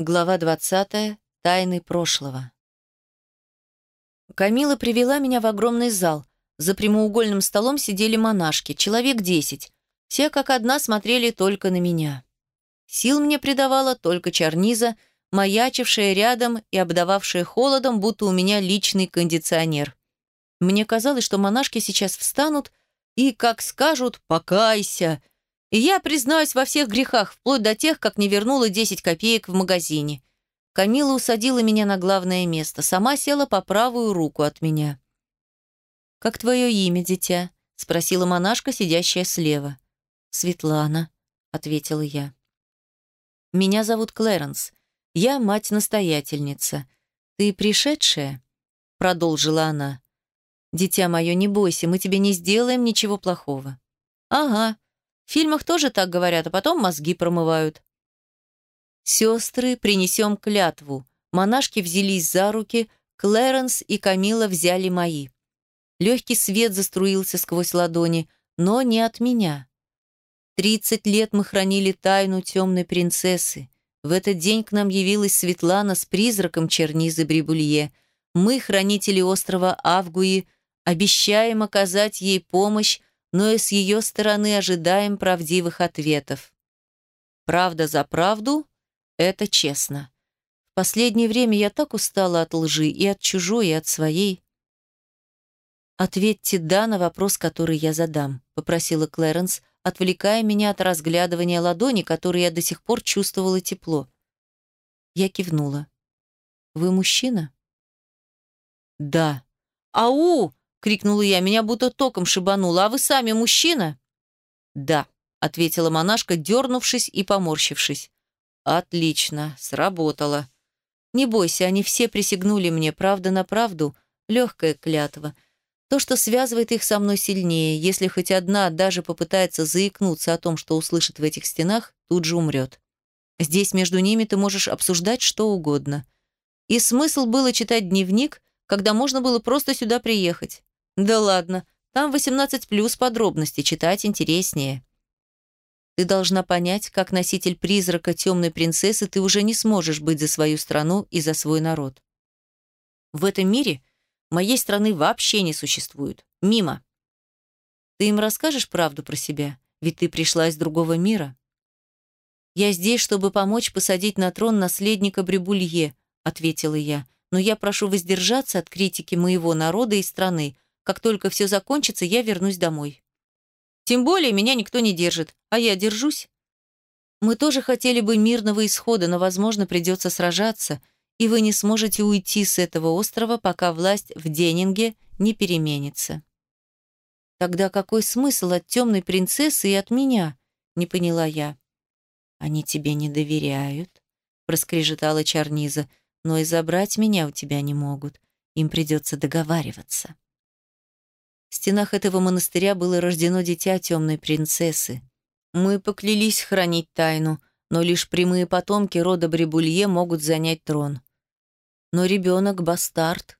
Глава 20. Тайны прошлого. Камила привела меня в огромный зал. За прямоугольным столом сидели монашки, человек десять. Все как одна смотрели только на меня. Сил мне придавала только черниза, маячившая рядом и обдававшая холодом, будто у меня личный кондиционер. Мне казалось, что монашки сейчас встанут и, как скажут, «покайся», и я признаюсь во всех грехах, вплоть до тех, как не вернула 10 копеек в магазине. Камила усадила меня на главное место, сама села по правую руку от меня. «Как твое имя, дитя?» — спросила монашка, сидящая слева. «Светлана», — ответила я. «Меня зовут Клэрэнс. Я мать-настоятельница. Ты пришедшая?» — продолжила она. «Дитя мое, не бойся, мы тебе не сделаем ничего плохого». «Ага», в фильмах тоже так говорят, а потом мозги промывают. Сестры, принесем клятву. Монашки взялись за руки, Клэренс и Камила взяли мои. Легкий свет заструился сквозь ладони, но не от меня. Тридцать лет мы хранили тайну темной принцессы. В этот день к нам явилась Светлана с призраком Чернизы Брибулье. Мы, хранители острова Авгуи, обещаем оказать ей помощь но и с ее стороны ожидаем правдивых ответов. Правда за правду – это честно. В последнее время я так устала от лжи и от чужой, и от своей. «Ответьте «да» на вопрос, который я задам», – попросила Клэрэнс, отвлекая меня от разглядывания ладони, которой я до сих пор чувствовала тепло. Я кивнула. «Вы мужчина?» «Да». «Ау!» — крикнула я, меня будто током шибануло. «А вы сами мужчина?» «Да», — ответила монашка, дернувшись и поморщившись. «Отлично, сработало. Не бойся, они все присягнули мне, правда на правду, легкая клятва. То, что связывает их со мной сильнее, если хоть одна даже попытается заикнуться о том, что услышит в этих стенах, тут же умрет. Здесь между ними ты можешь обсуждать что угодно. И смысл было читать дневник, когда можно было просто сюда приехать. Да ладно, там 18 плюс подробности, читать интереснее. Ты должна понять, как носитель призрака темной принцессы ты уже не сможешь быть за свою страну и за свой народ. В этом мире моей страны вообще не существует. Мимо. Ты им расскажешь правду про себя? Ведь ты пришла из другого мира. Я здесь, чтобы помочь посадить на трон наследника Брибулье, ответила я. Но я прошу воздержаться от критики моего народа и страны, как только все закончится, я вернусь домой. Тем более меня никто не держит, а я держусь. Мы тоже хотели бы мирного исхода, но, возможно, придется сражаться, и вы не сможете уйти с этого острова, пока власть в Денинге не переменится. Тогда какой смысл от темной принцессы и от меня? Не поняла я. Они тебе не доверяют, проскрежетала Чарниза, но и забрать меня у тебя не могут. Им придется договариваться. В стенах этого монастыря было рождено дитя темной принцессы. Мы поклялись хранить тайну, но лишь прямые потомки рода Брибулье могут занять трон. Но ребенок — бастард.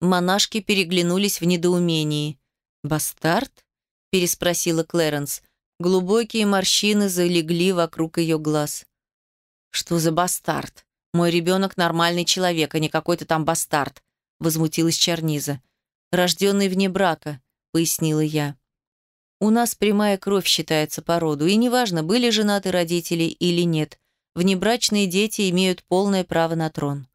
Монашки переглянулись в недоумении. «Бастард?» — переспросила Клэрэнс. Глубокие морщины залегли вокруг ее глаз. «Что за бастард? Мой ребенок нормальный человек, а не какой-то там бастард», — возмутилась Чарниза. «Рожденный вне брака пояснила я. У нас прямая кровь считается по роду, и неважно, были женаты родители или нет, внебрачные дети имеют полное право на трон.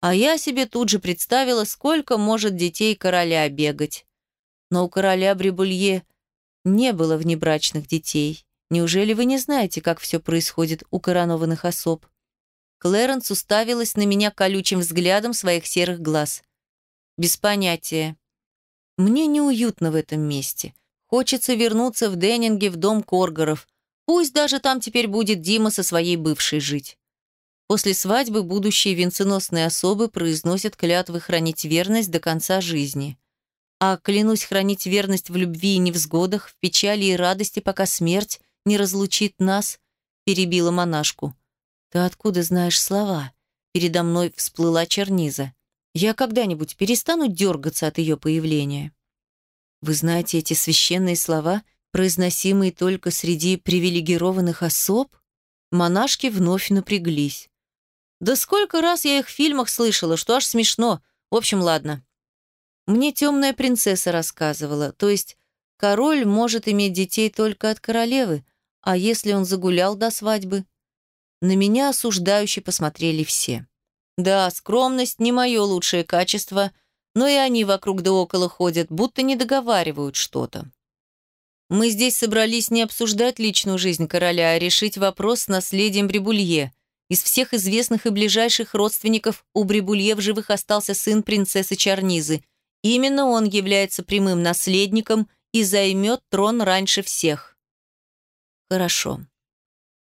А я себе тут же представила, сколько может детей короля бегать. Но у короля Брибулье не было внебрачных детей. Неужели вы не знаете, как все происходит у коронованных особ? Клэрэнс уставилась на меня колючим взглядом своих серых глаз. Без понятия. Мне неуютно в этом месте. Хочется вернуться в Деннинге в дом Коргоров. Пусть даже там теперь будет Дима со своей бывшей жить. После свадьбы будущие венценосные особы произносят клятвы хранить верность до конца жизни. А клянусь хранить верность в любви и невзгодах, в печали и радости, пока смерть не разлучит нас, перебила монашку. Ты откуда знаешь слова? Передо мной всплыла черниза. Я когда-нибудь перестану дергаться от ее появления. Вы знаете эти священные слова, произносимые только среди привилегированных особ? Монашки вновь напряглись. Да сколько раз я их в фильмах слышала, что аж смешно. В общем, ладно. Мне темная принцесса рассказывала, то есть король может иметь детей только от королевы, а если он загулял до свадьбы? На меня осуждающе посмотрели все. Да, скромность не мое лучшее качество, но и они вокруг да около ходят, будто не договаривают что-то. Мы здесь собрались не обсуждать личную жизнь короля, а решить вопрос с наследием Брибулье. Из всех известных и ближайших родственников у Брибулье в живых остался сын принцессы Чарнизы. Именно он является прямым наследником и займет трон раньше всех. Хорошо.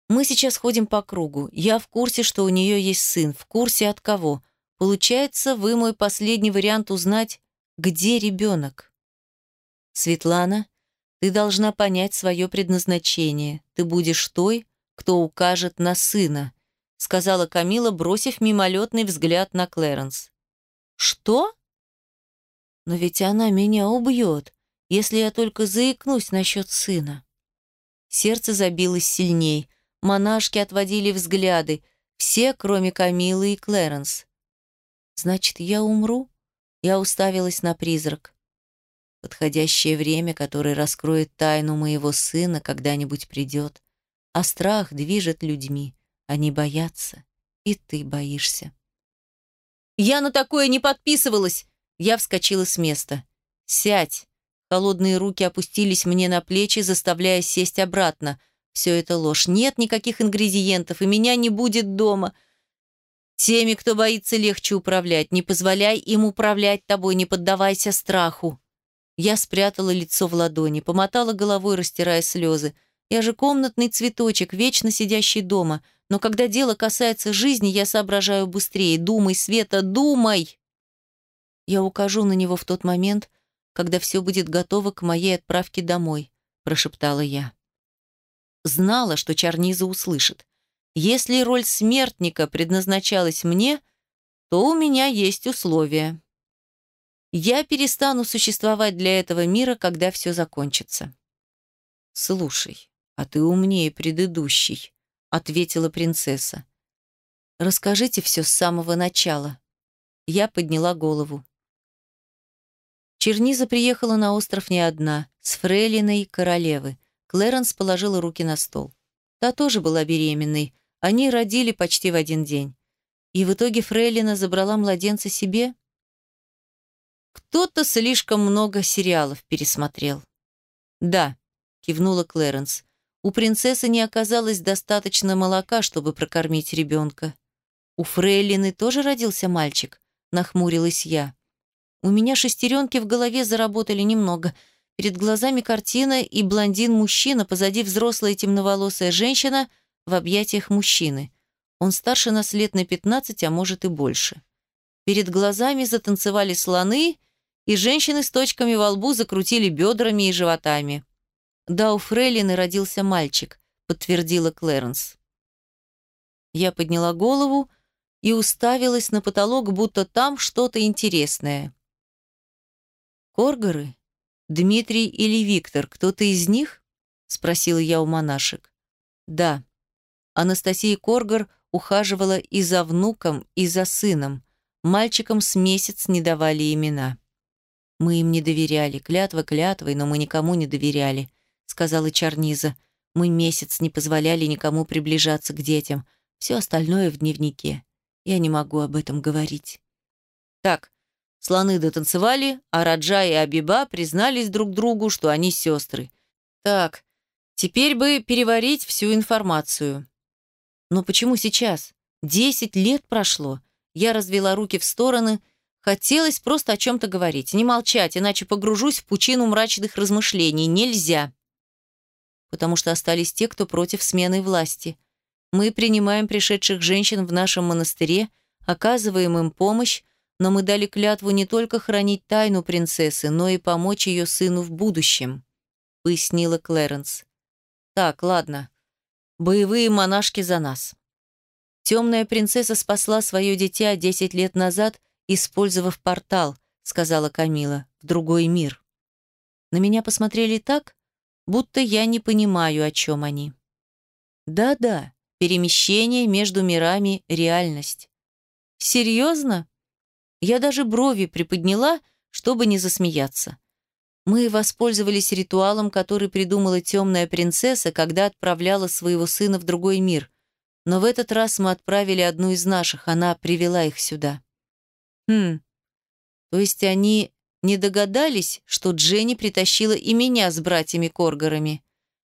Мы сейчас ходим по кругу. Я в курсе, что у нее есть сын. В курсе от кого. Получается, вы мой последний вариант узнать, где ребенок. Светлана, ты должна понять свое предназначение. Ты будешь той, кто укажет на сына, сказала Камила, бросив мимолетный взгляд на Клэренс. Что? Но ведь она меня убьет, если я только заикнусь насчет сына. Сердце забилось сильней. Монашки отводили взгляды, все, кроме Камилы и Клэренс. Значит, я умру? Я уставилась на призрак. Подходящее время, которое раскроет тайну моего сына, когда-нибудь придет. А страх движет людьми. Они боятся. И ты боишься. «Я на такое не подписывалась!» Я вскочила с места. «Сядь!» Холодные руки опустились мне на плечи, заставляя сесть обратно. Все это ложь. Нет никаких ингредиентов, и меня не будет дома. Теми, кто боится, легче управлять. Не позволяй им управлять тобой, не поддавайся страху. Я спрятала лицо в ладони, помотала головой, растирая слезы. Я же комнатный цветочек, вечно сидящий дома. Но когда дело касается жизни, я соображаю быстрее. Думай, Света, думай! Я укажу на него в тот момент, когда все будет готово к моей отправке домой, прошептала я. Знала, что Чарниза услышит. Если роль смертника предназначалась мне, то у меня есть условия. Я перестану существовать для этого мира, когда все закончится. Слушай, а ты умнее предыдущий, ответила принцесса. Расскажите все с самого начала. Я подняла голову. Черниза приехала на остров не одна, с фрейлиной королевы. Клэрэнс положила руки на стол. Та тоже была беременной, они родили почти в один день. И в итоге Фрейлина забрала младенца себе? Кто-то слишком много сериалов пересмотрел. Да, кивнула Клэренс. У принцессы не оказалось достаточно молока, чтобы прокормить ребенка. У Фрейлины тоже родился мальчик, нахмурилась я. У меня шестеренки в голове заработали немного. Перед глазами картина и блондин-мужчина, позади взрослая темноволосая женщина — в объятиях мужчины. Он старше нас лет на 15, а может и больше. Перед глазами затанцевали слоны, и женщины с точками во лбу закрутили бедрами и животами. «Да, у Фрейлины родился мальчик», — подтвердила Клэренс. Я подняла голову и уставилась на потолок, будто там что-то интересное. «Коргоры? Дмитрий или Виктор? Кто-то из них?» — спросила я у монашек. «Да», Анастасия Коргар ухаживала и за внуком, и за сыном. Мальчикам с месяц не давали имена. «Мы им не доверяли, клятва клятвой, но мы никому не доверяли», сказала Чарниза. «Мы месяц не позволяли никому приближаться к детям. Все остальное в дневнике. Я не могу об этом говорить». «Так, слоны дотанцевали, а Раджа и Абиба признались друг другу, что они сестры. Так, теперь бы переварить всю информацию». Но почему сейчас? Десять лет прошло. Я развела руки в стороны. Хотелось просто о чем-то говорить, не молчать, иначе погружусь в пучину мрачных размышлений. Нельзя. Потому что остались те, кто против смены власти. Мы принимаем пришедших женщин в нашем монастыре, оказываем им помощь, но мы дали клятву не только хранить тайну принцессы, но и помочь ее сыну в будущем», — пояснила Клэрэнс. «Так, ладно. Боевые монашки за нас. Темная принцесса спасла свое дитя десять лет назад, использовав портал, сказала Камила, в другой мир. На меня посмотрели так, будто я не понимаю, о чем они. Да-да, перемещение между мирами – реальность. Серьезно? Я даже брови приподняла, чтобы не засмеяться. Мы воспользовались ритуалом, который придумала темная принцесса, когда отправляла своего сына в другой мир. Но в этот раз мы отправили одну из наших, она привела их сюда. Хм, то есть они не догадались, что Дженни притащила и меня с братьями-коргорами.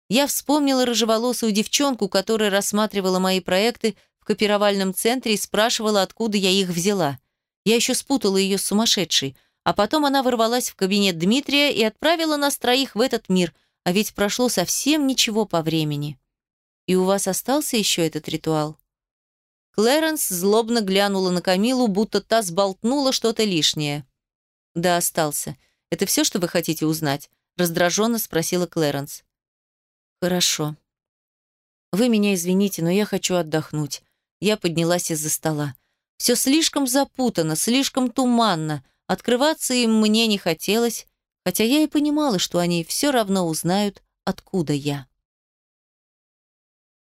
Я вспомнила рыжеволосую девчонку, которая рассматривала мои проекты в копировальном центре и спрашивала, откуда я их взяла. Я еще спутала ее с сумасшедшей, а потом она ворвалась в кабинет Дмитрия и отправила нас троих в этот мир, а ведь прошло совсем ничего по времени. И у вас остался еще этот ритуал? Клэрэнс злобно глянула на Камилу, будто та сболтнула что-то лишнее. «Да, остался. Это все, что вы хотите узнать?» раздраженно спросила Клэрэнс. «Хорошо. Вы меня извините, но я хочу отдохнуть». Я поднялась из-за стола. Все слишком запутано, слишком туманно. Открываться им мне не хотелось, хотя я и понимала, что они все равно узнают, откуда я.